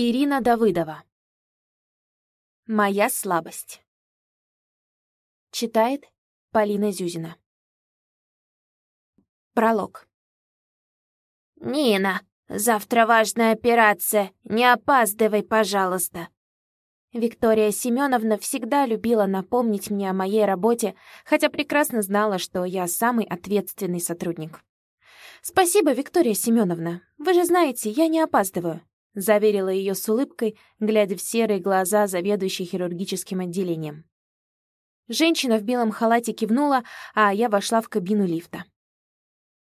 Ирина Давыдова. Моя слабость. Читает Полина Зюзина. Пролог. «Нина, завтра важная операция. Не опаздывай, пожалуйста». Виктория Семеновна всегда любила напомнить мне о моей работе, хотя прекрасно знала, что я самый ответственный сотрудник. «Спасибо, Виктория Семеновна. Вы же знаете, я не опаздываю заверила ее с улыбкой, глядя в серые глаза заведующей хирургическим отделением. Женщина в белом халате кивнула, а я вошла в кабину лифта.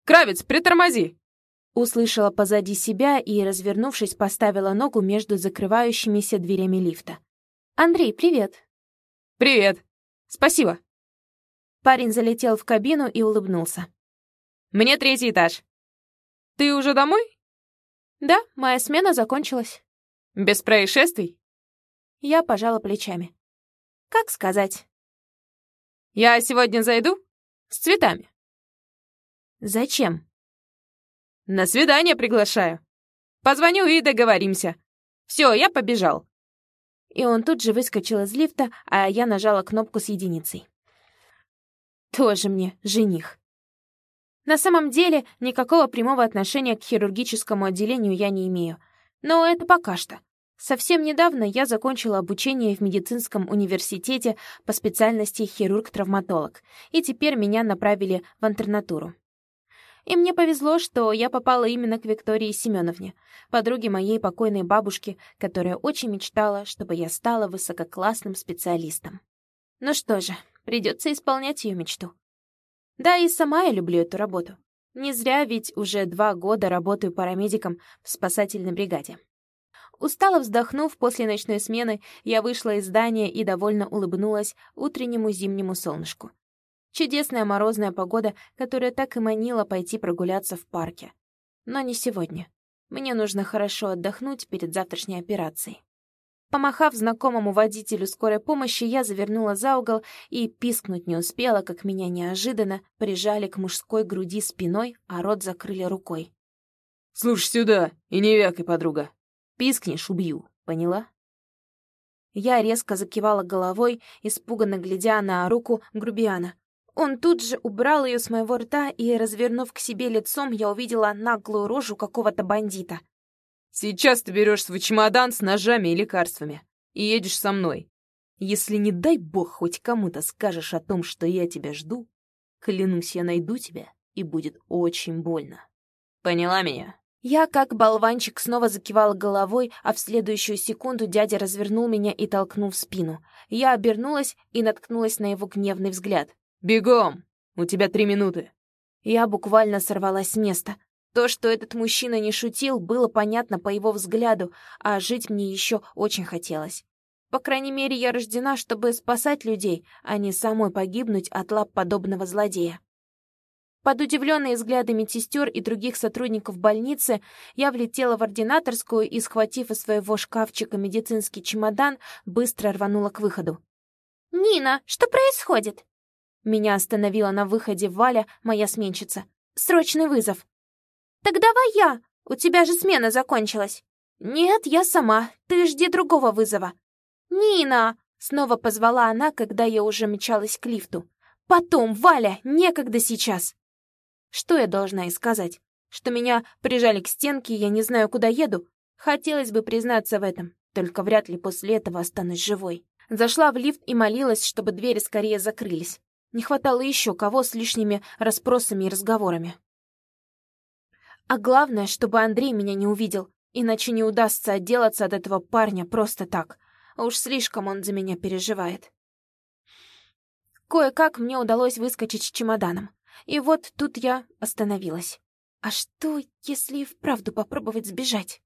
«Кравец, притормози!» Услышала позади себя и, развернувшись, поставила ногу между закрывающимися дверями лифта. «Андрей, привет!» «Привет! Спасибо!» Парень залетел в кабину и улыбнулся. «Мне третий этаж. Ты уже домой?» «Да, моя смена закончилась». «Без происшествий?» Я пожала плечами. «Как сказать?» «Я сегодня зайду с цветами». «Зачем?» «На свидание приглашаю. Позвоню и договоримся. Все, я побежал». И он тут же выскочил из лифта, а я нажала кнопку с единицей. Тоже мне жених. На самом деле, никакого прямого отношения к хирургическому отделению я не имею. Но это пока что. Совсем недавно я закончила обучение в медицинском университете по специальности хирург-травматолог, и теперь меня направили в интернатуру. И мне повезло, что я попала именно к Виктории Семеновне, подруге моей покойной бабушки, которая очень мечтала, чтобы я стала высококлассным специалистом. Ну что же, придется исполнять ее мечту. Да и сама я люблю эту работу. Не зря ведь уже два года работаю парамедиком в спасательной бригаде. Устало вздохнув после ночной смены, я вышла из здания и довольно улыбнулась утреннему зимнему солнышку. Чудесная морозная погода, которая так и манила пойти прогуляться в парке. Но не сегодня. Мне нужно хорошо отдохнуть перед завтрашней операцией. Помахав знакомому водителю скорой помощи, я завернула за угол и пискнуть не успела, как меня неожиданно прижали к мужской груди спиной, а рот закрыли рукой. «Слушай сюда и не вякай, подруга. Пискнешь — убью, поняла?» Я резко закивала головой, испуганно глядя на руку грубиана. Он тут же убрал ее с моего рта, и, развернув к себе лицом, я увидела наглую рожу какого-то бандита. Сейчас ты берешь свой чемодан с ножами и лекарствами и едешь со мной. Если, не дай бог, хоть кому-то скажешь о том, что я тебя жду, клянусь, я найду тебя, и будет очень больно. Поняла меня?» Я, как болванчик, снова закивала головой, а в следующую секунду дядя развернул меня и толкнул в спину. Я обернулась и наткнулась на его гневный взгляд. «Бегом! У тебя три минуты!» Я буквально сорвалась с места. То, что этот мужчина не шутил, было понятно по его взгляду, а жить мне еще очень хотелось. По крайней мере, я рождена, чтобы спасать людей, а не самой погибнуть от лап подобного злодея. Под удивленные взгляды медсестер и других сотрудников больницы я влетела в ординаторскую и, схватив из своего шкафчика медицинский чемодан, быстро рванула к выходу. «Нина, что происходит?» Меня остановила на выходе Валя, моя сменщица. «Срочный вызов!» «Так давай я! У тебя же смена закончилась!» «Нет, я сама. Ты жди другого вызова». «Нина!» — снова позвала она, когда я уже мчалась к лифту. «Потом, Валя, некогда сейчас!» Что я должна ей сказать? Что меня прижали к стенке, и я не знаю, куда еду? Хотелось бы признаться в этом, только вряд ли после этого останусь живой. Зашла в лифт и молилась, чтобы двери скорее закрылись. Не хватало еще кого с лишними расспросами и разговорами. А главное, чтобы Андрей меня не увидел, иначе не удастся отделаться от этого парня просто так. Уж слишком он за меня переживает. Кое-как мне удалось выскочить с чемоданом. И вот тут я остановилась. А что, если и вправду попробовать сбежать?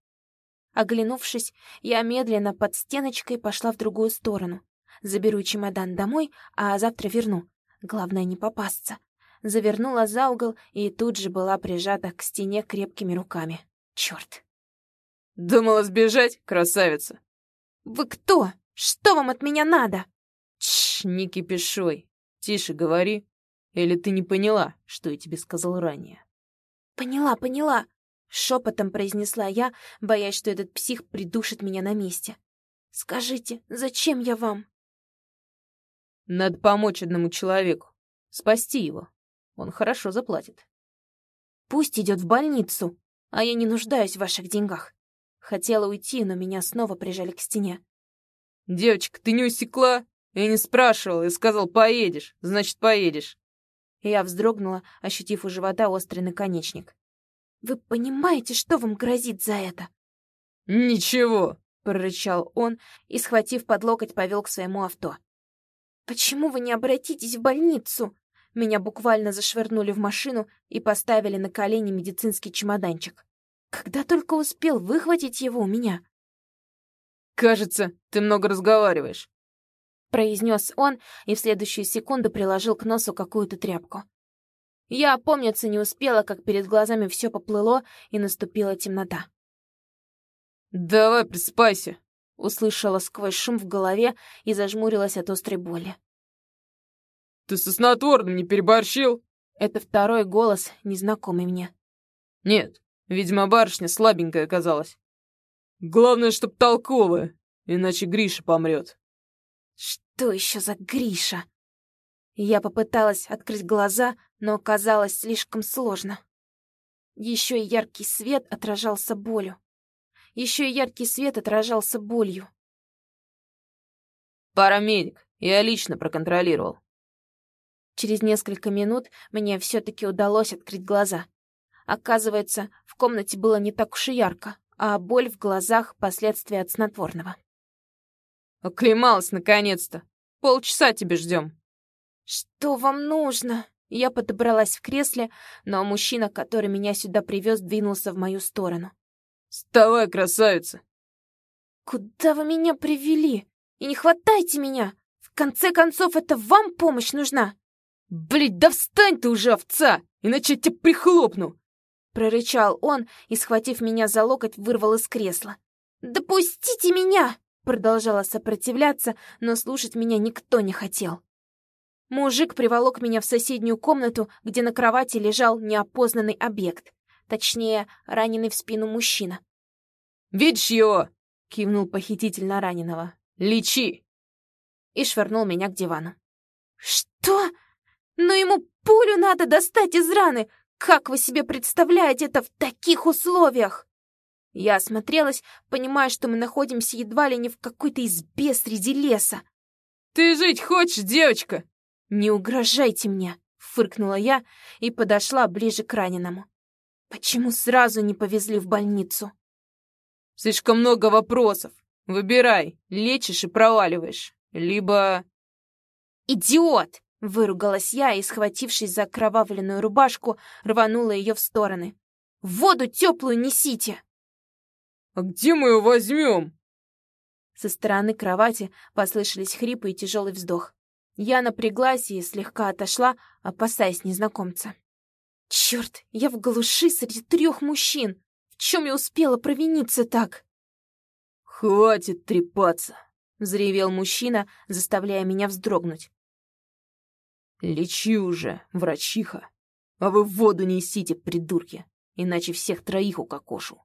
Оглянувшись, я медленно под стеночкой пошла в другую сторону. Заберу чемодан домой, а завтра верну. Главное не попасться завернула за угол и тут же была прижата к стене крепкими руками. Черт! «Думала сбежать, красавица?» «Вы кто? Что вам от меня надо?» «Тш, не кипишой. Тише говори. Или ты не поняла, что я тебе сказал ранее?» «Поняла, поняла. Шепотом произнесла я, боясь, что этот псих придушит меня на месте. «Скажите, зачем я вам?» «Надо помочь одному человеку. Спасти его. Он хорошо заплатит». «Пусть идет в больницу, а я не нуждаюсь в ваших деньгах». Хотела уйти, но меня снова прижали к стене. «Девочка, ты не усекла? Я не спрашивал, я сказал, поедешь, значит, поедешь». Я вздрогнула, ощутив у живота острый наконечник. «Вы понимаете, что вам грозит за это?» «Ничего», — прорычал он и, схватив под локоть, повел к своему авто. «Почему вы не обратитесь в больницу?» Меня буквально зашвырнули в машину и поставили на колени медицинский чемоданчик. Когда только успел выхватить его у меня. «Кажется, ты много разговариваешь», — произнес он и в следующую секунду приложил к носу какую-то тряпку. Я опомниться не успела, как перед глазами все поплыло и наступила темнота. «Давай, просыпайся!» — услышала сквозь шум в голове и зажмурилась от острой боли. «Ты со снотворным не переборщил?» Это второй голос, незнакомый мне. «Нет, видимо, барышня слабенькая оказалась. Главное, чтоб толковая, иначе Гриша помрет». «Что еще за Гриша?» Я попыталась открыть глаза, но оказалось слишком сложно. Еще и яркий свет отражался болью. Еще и яркий свет отражался болью. «Парамедик, я лично проконтролировал». Через несколько минут мне все-таки удалось открыть глаза. Оказывается, в комнате было не так уж и ярко, а боль в глазах — последствия от снотворного. «Оклемалась, наконец-то! Полчаса тебе ждем. «Что вам нужно?» Я подобралась в кресле, но мужчина, который меня сюда привез, двинулся в мою сторону. «Вставай, красавица!» «Куда вы меня привели? И не хватайте меня! В конце концов, это вам помощь нужна!» «Блядь, да встань ты уже, овца! Иначе я тебя прихлопну!» Прорычал он и, схватив меня за локоть, вырвал из кресла. «Допустите меня!» Продолжала сопротивляться, но слушать меня никто не хотел. Мужик приволок меня в соседнюю комнату, где на кровати лежал неопознанный объект. Точнее, раненый в спину мужчина. «Видишь его?» — кивнул похититель на раненого. «Лечи!» И швырнул меня к дивану. «Что? Но ему пулю надо достать из раны! Как вы себе представляете это в таких условиях?» Я осмотрелась, понимая, что мы находимся едва ли не в какой-то избе среди леса. «Ты жить хочешь, девочка?» «Не угрожайте мне!» — фыркнула я и подошла ближе к раненому. «Почему сразу не повезли в больницу?» «Слишком много вопросов. Выбирай, лечишь и проваливаешь. Либо...» «Идиот!» — выругалась я и, схватившись за окровавленную рубашку, рванула ее в стороны. «Воду теплую несите!» «А где мы ее возьмем?» Со стороны кровати послышались хрипы и тяжелый вздох. Я напряглась и слегка отошла, опасаясь незнакомца. Черт, я в глуши среди трех мужчин. В чем я успела провиниться так? Хватит трепаться, взревел мужчина, заставляя меня вздрогнуть. Лечи уже, врачиха. А вы воду несите, придурки, иначе всех троих укокошу.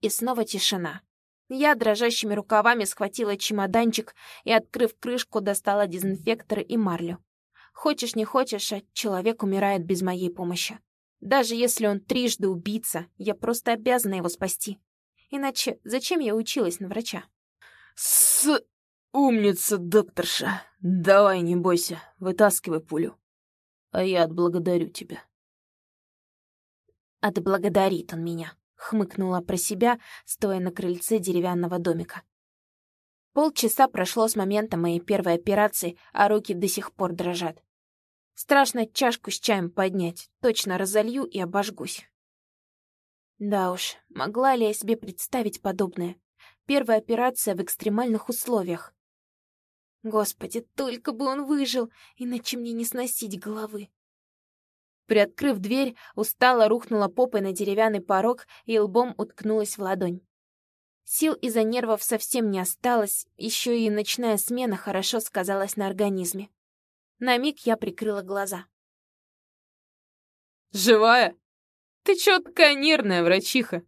И снова тишина. Я дрожащими рукавами схватила чемоданчик и, открыв крышку, достала дезинфекторы и марлю. Хочешь не хочешь, а человек умирает без моей помощи. Даже если он трижды убийца, я просто обязана его спасти. Иначе зачем я училась на врача? С... Умница, докторша. Давай, не бойся, вытаскивай пулю. А я отблагодарю тебя. Отблагодарит он меня хмыкнула про себя, стоя на крыльце деревянного домика. Полчаса прошло с момента моей первой операции, а руки до сих пор дрожат. Страшно чашку с чаем поднять, точно разолью и обожгусь. Да уж, могла ли я себе представить подобное? Первая операция в экстремальных условиях. Господи, только бы он выжил, иначе мне не сносить головы. Приоткрыв дверь, устало рухнула попой на деревянный порог и лбом уткнулась в ладонь. Сил из-за нервов совсем не осталось, еще и ночная смена хорошо сказалась на организме. На миг я прикрыла глаза. «Живая?» Ты чё такая нервная, врачиха?»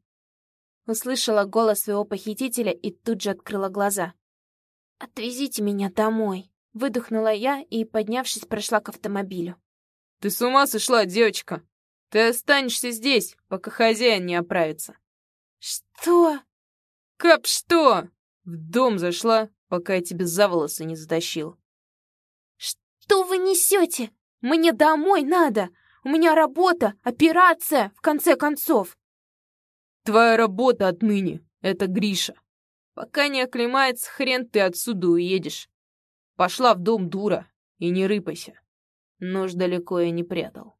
Услышала голос своего похитителя и тут же открыла глаза. «Отвезите меня домой», — выдохнула я и, поднявшись, прошла к автомобилю. «Ты с ума сошла, девочка! Ты останешься здесь, пока хозяин не оправится». «Что?» «Кап, что?» В дом зашла, пока я тебя за волосы не затащил. «Что вы несете? Мне домой надо! У меня работа, операция, в конце концов!» «Твоя работа отныне — это Гриша. Пока не оклемается, хрен ты отсюда уедешь. Пошла в дом, дура, и не рыпайся. Нож далеко я не прятал».